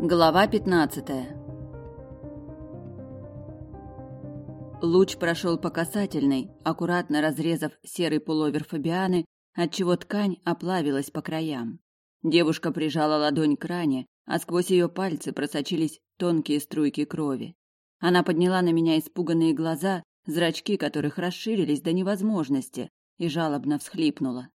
Глава 15. Луч прошел по касательной, аккуратно разрезав серый пуловер Фабианы, отчего ткань оплавилась по краям. Девушка прижала ладонь к ране, а сквозь ее пальцы просочились тонкие струйки крови. Она подняла на меня испуганные глаза, зрачки которых расширились до невозможности, и жалобно всхлипнула.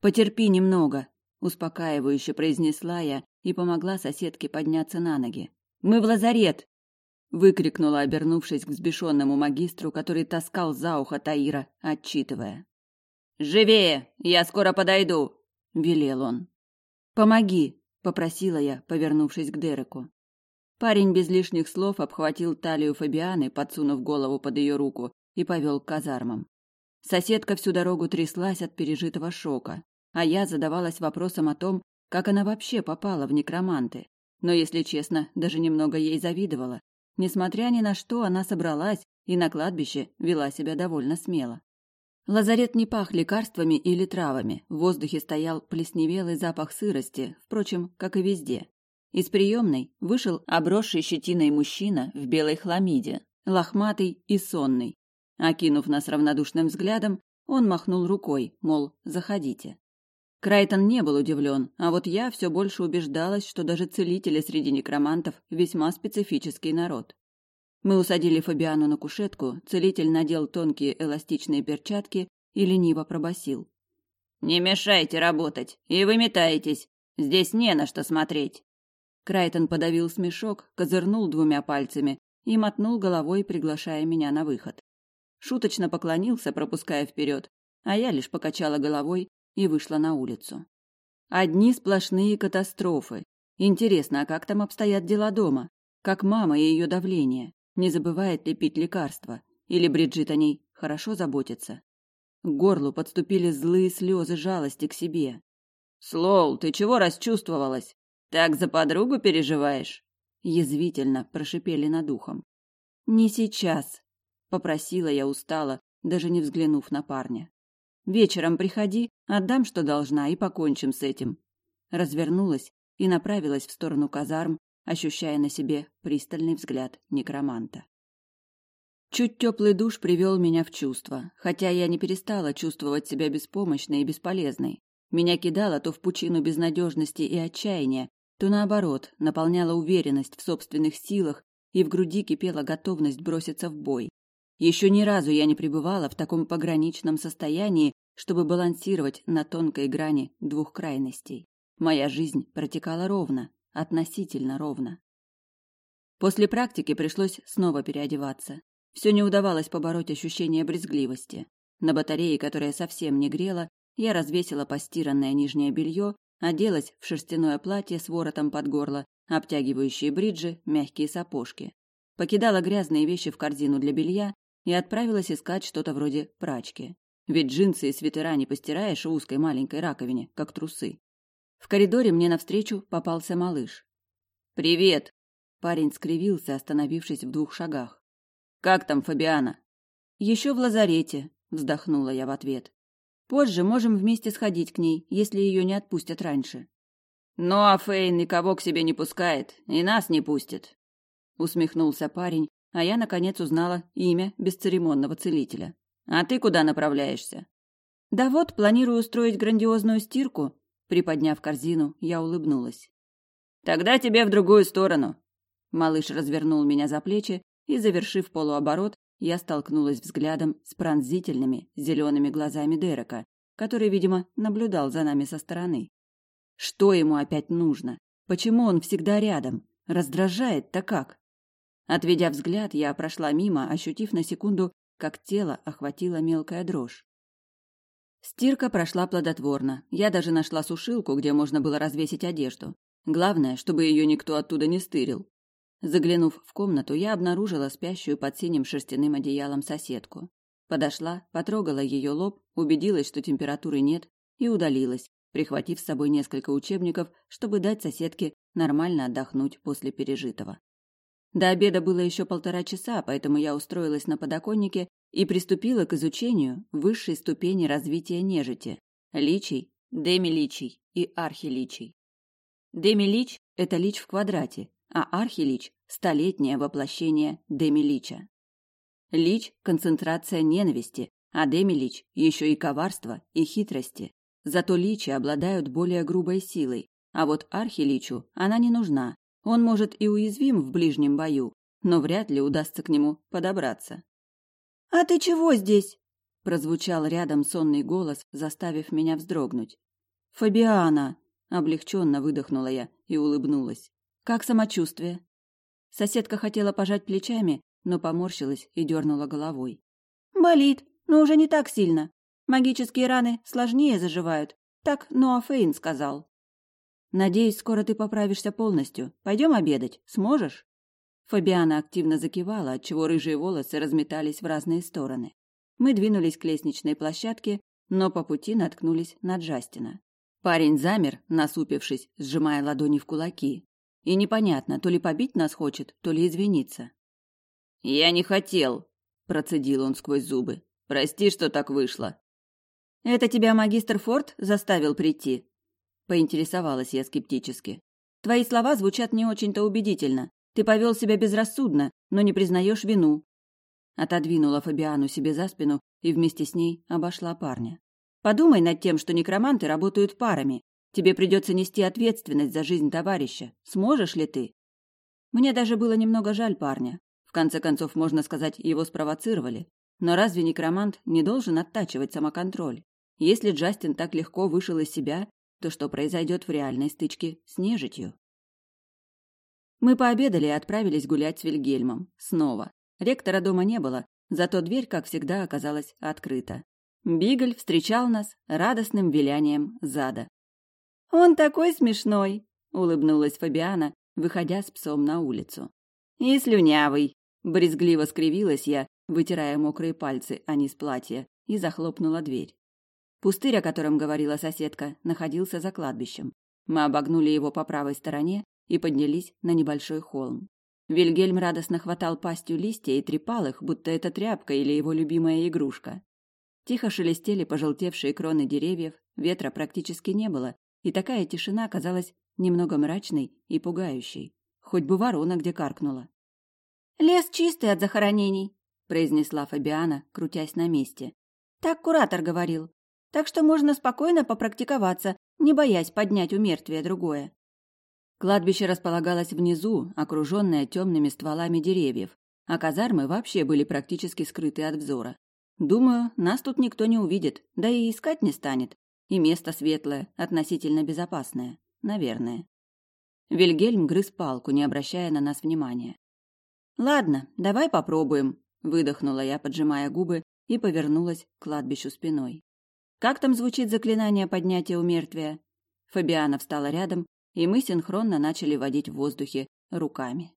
«Потерпи немного», — успокаивающе произнесла я и помогла соседке подняться на ноги. «Мы в лазарет!» — выкрикнула, обернувшись к взбешенному магистру, который таскал за ухо Таира, отчитывая. «Живее! Я скоро подойду!» — велел он. «Помоги!» — попросила я, повернувшись к Дереку. Парень без лишних слов обхватил талию Фабианы, подсунув голову под ее руку, и повел к казармам. Соседка всю дорогу тряслась от пережитого шока, а я задавалась вопросом о том, как она вообще попала в некроманты? Но, если честно, даже немного ей завидовала. Несмотря ни на что, она собралась и на кладбище вела себя довольно смело. Лазарет не пах лекарствами или травами. В воздухе стоял плесневелый запах сырости, впрочем, как и везде. Из приемной вышел обросший щетиной мужчина в белой хламиде, лохматый и сонный. Окинув нас равнодушным взглядом, он махнул рукой, мол, заходите. Крайтон не был удивлен, а вот я все больше убеждалась, что даже целители среди некромантов весьма специфический народ. Мы усадили Фабиану на кушетку, целитель надел тонкие эластичные перчатки и лениво пробасил: «Не мешайте работать, и вы метаетесь. Здесь не на что смотреть». Крайтон подавил смешок, козырнул двумя пальцами и мотнул головой, приглашая меня на выход. Шуточно поклонился, пропуская вперед, а я лишь покачала головой и вышла на улицу. Одни сплошные катастрофы. Интересно, а как там обстоят дела дома? Как мама и ее давление? Не забывает ли пить лекарства? Или Бриджит о ней хорошо заботится? К горлу подступили злые слезы жалости к себе. «Слоул, ты чего расчувствовалась? Так за подругу переживаешь?» Язвительно прошипели над ухом. «Не сейчас», — попросила я устало, даже не взглянув на парня. Вечером приходи, отдам, что должна, и покончим с этим. Развернулась и направилась в сторону казарм, ощущая на себе пристальный взгляд некроманта. Чуть теплый душ привел меня в чувство, хотя я не перестала чувствовать себя беспомощной и бесполезной. Меня кидало то в пучину безнадежности и отчаяния, то наоборот, наполняла уверенность в собственных силах, и в груди кипела готовность броситься в бой. Еще ни разу я не пребывала в таком пограничном состоянии, чтобы балансировать на тонкой грани двух крайностей. Моя жизнь протекала ровно, относительно ровно. После практики пришлось снова переодеваться. Все не удавалось побороть ощущение брезгливости. На батарее, которая совсем не грела, я развесила постиранное нижнее белье, оделась в шерстяное платье с воротом под горло, обтягивающие бриджи, мягкие сапожки. Покидала грязные вещи в корзину для белья и отправилась искать что-то вроде прачки. Ведь джинсы и свитера не постираешь в узкой маленькой раковине, как трусы. В коридоре мне навстречу попался малыш. «Привет!» Парень скривился, остановившись в двух шагах. «Как там Фабиана?» «Еще в лазарете», — вздохнула я в ответ. «Позже можем вместе сходить к ней, если ее не отпустят раньше». «Ну, а Фейн никого к себе не пускает, и нас не пустит», — усмехнулся парень, а я, наконец, узнала имя бесцеремонного целителя. «А ты куда направляешься?» «Да вот, планирую устроить грандиозную стирку», Приподняв корзину, я улыбнулась. «Тогда тебе в другую сторону!» Малыш развернул меня за плечи, и, завершив полуоборот, я столкнулась взглядом с пронзительными зелеными глазами Дерека, который, видимо, наблюдал за нами со стороны. Что ему опять нужно? Почему он всегда рядом? Раздражает-то как? Отведя взгляд, я прошла мимо, ощутив на секунду, как тело охватила мелкая дрожь. Стирка прошла плодотворно. Я даже нашла сушилку, где можно было развесить одежду. Главное, чтобы ее никто оттуда не стырил. Заглянув в комнату, я обнаружила спящую под синим шерстяным одеялом соседку. Подошла, потрогала ее лоб, убедилась, что температуры нет, и удалилась, прихватив с собой несколько учебников, чтобы дать соседке нормально отдохнуть после пережитого. До обеда было еще полтора часа, поэтому я устроилась на подоконнике и приступила к изучению высшей ступени развития нежити – личий, демиличий и архиличий. Демилич – это лич в квадрате, а архилич – столетнее воплощение демилича. Лич – концентрация ненависти, а демилич – еще и коварство и хитрости. Зато личи обладают более грубой силой, а вот архиличу она не нужна. Он может и уязвим в ближнем бою, но вряд ли удастся к нему подобраться. «А ты чего здесь?» – прозвучал рядом сонный голос, заставив меня вздрогнуть. «Фабиана!» – облегченно выдохнула я и улыбнулась. «Как самочувствие?» Соседка хотела пожать плечами, но поморщилась и дернула головой. «Болит, но уже не так сильно. Магические раны сложнее заживают. Так Ноафейн сказал». «Надеюсь, скоро ты поправишься полностью. Пойдем обедать. Сможешь?» Фабиана активно закивала, отчего рыжие волосы разметались в разные стороны. Мы двинулись к лестничной площадке, но по пути наткнулись на Джастина. Парень замер, насупившись, сжимая ладони в кулаки. И непонятно, то ли побить нас хочет, то ли извиниться. «Я не хотел», – процедил он сквозь зубы. «Прости, что так вышло». «Это тебя магистр Форд заставил прийти?» – поинтересовалась я скептически. «Твои слова звучат не очень-то убедительно. Ты повел себя безрассудно, но не признаешь вину. Отодвинула Фабиану себе за спину и вместе с ней обошла парня. Подумай над тем, что некроманты работают парами. Тебе придется нести ответственность за жизнь товарища. Сможешь ли ты? Мне даже было немного жаль парня. В конце концов, можно сказать, его спровоцировали. Но разве некромант не должен оттачивать самоконтроль? Если Джастин так легко вышел из себя, то что произойдет в реальной стычке с нежитью? Мы пообедали и отправились гулять с Вильгельмом. Снова. Ректора дома не было, зато дверь, как всегда, оказалась открыта. Бигль встречал нас радостным вилянием зада. «Он такой смешной!» — улыбнулась Фабиана, выходя с псом на улицу. «И слюнявый!» — брезгливо скривилась я, вытирая мокрые пальцы, а не с платья, и захлопнула дверь. Пустырь, о котором говорила соседка, находился за кладбищем. Мы обогнули его по правой стороне и поднялись на небольшой холм. Вильгельм радостно хватал пастью листья и трепал их, будто это тряпка или его любимая игрушка. Тихо шелестели пожелтевшие кроны деревьев, ветра практически не было, и такая тишина казалась немного мрачной и пугающей. Хоть бы ворона где каркнула. «Лес чистый от захоронений», — произнесла Фабиана, крутясь на месте. «Так куратор говорил. Так что можно спокойно попрактиковаться, не боясь поднять у мертвия другое». Кладбище располагалось внизу, окруженное темными стволами деревьев, а казармы вообще были практически скрыты от взора. Думаю, нас тут никто не увидит, да и искать не станет. И место светлое, относительно безопасное, наверное. Вильгельм грыз палку, не обращая на нас внимания. «Ладно, давай попробуем», — выдохнула я, поджимая губы, и повернулась к кладбищу спиной. «Как там звучит заклинание поднятия у мертвия?» Фабиана встала рядом и мы синхронно начали водить в воздухе руками.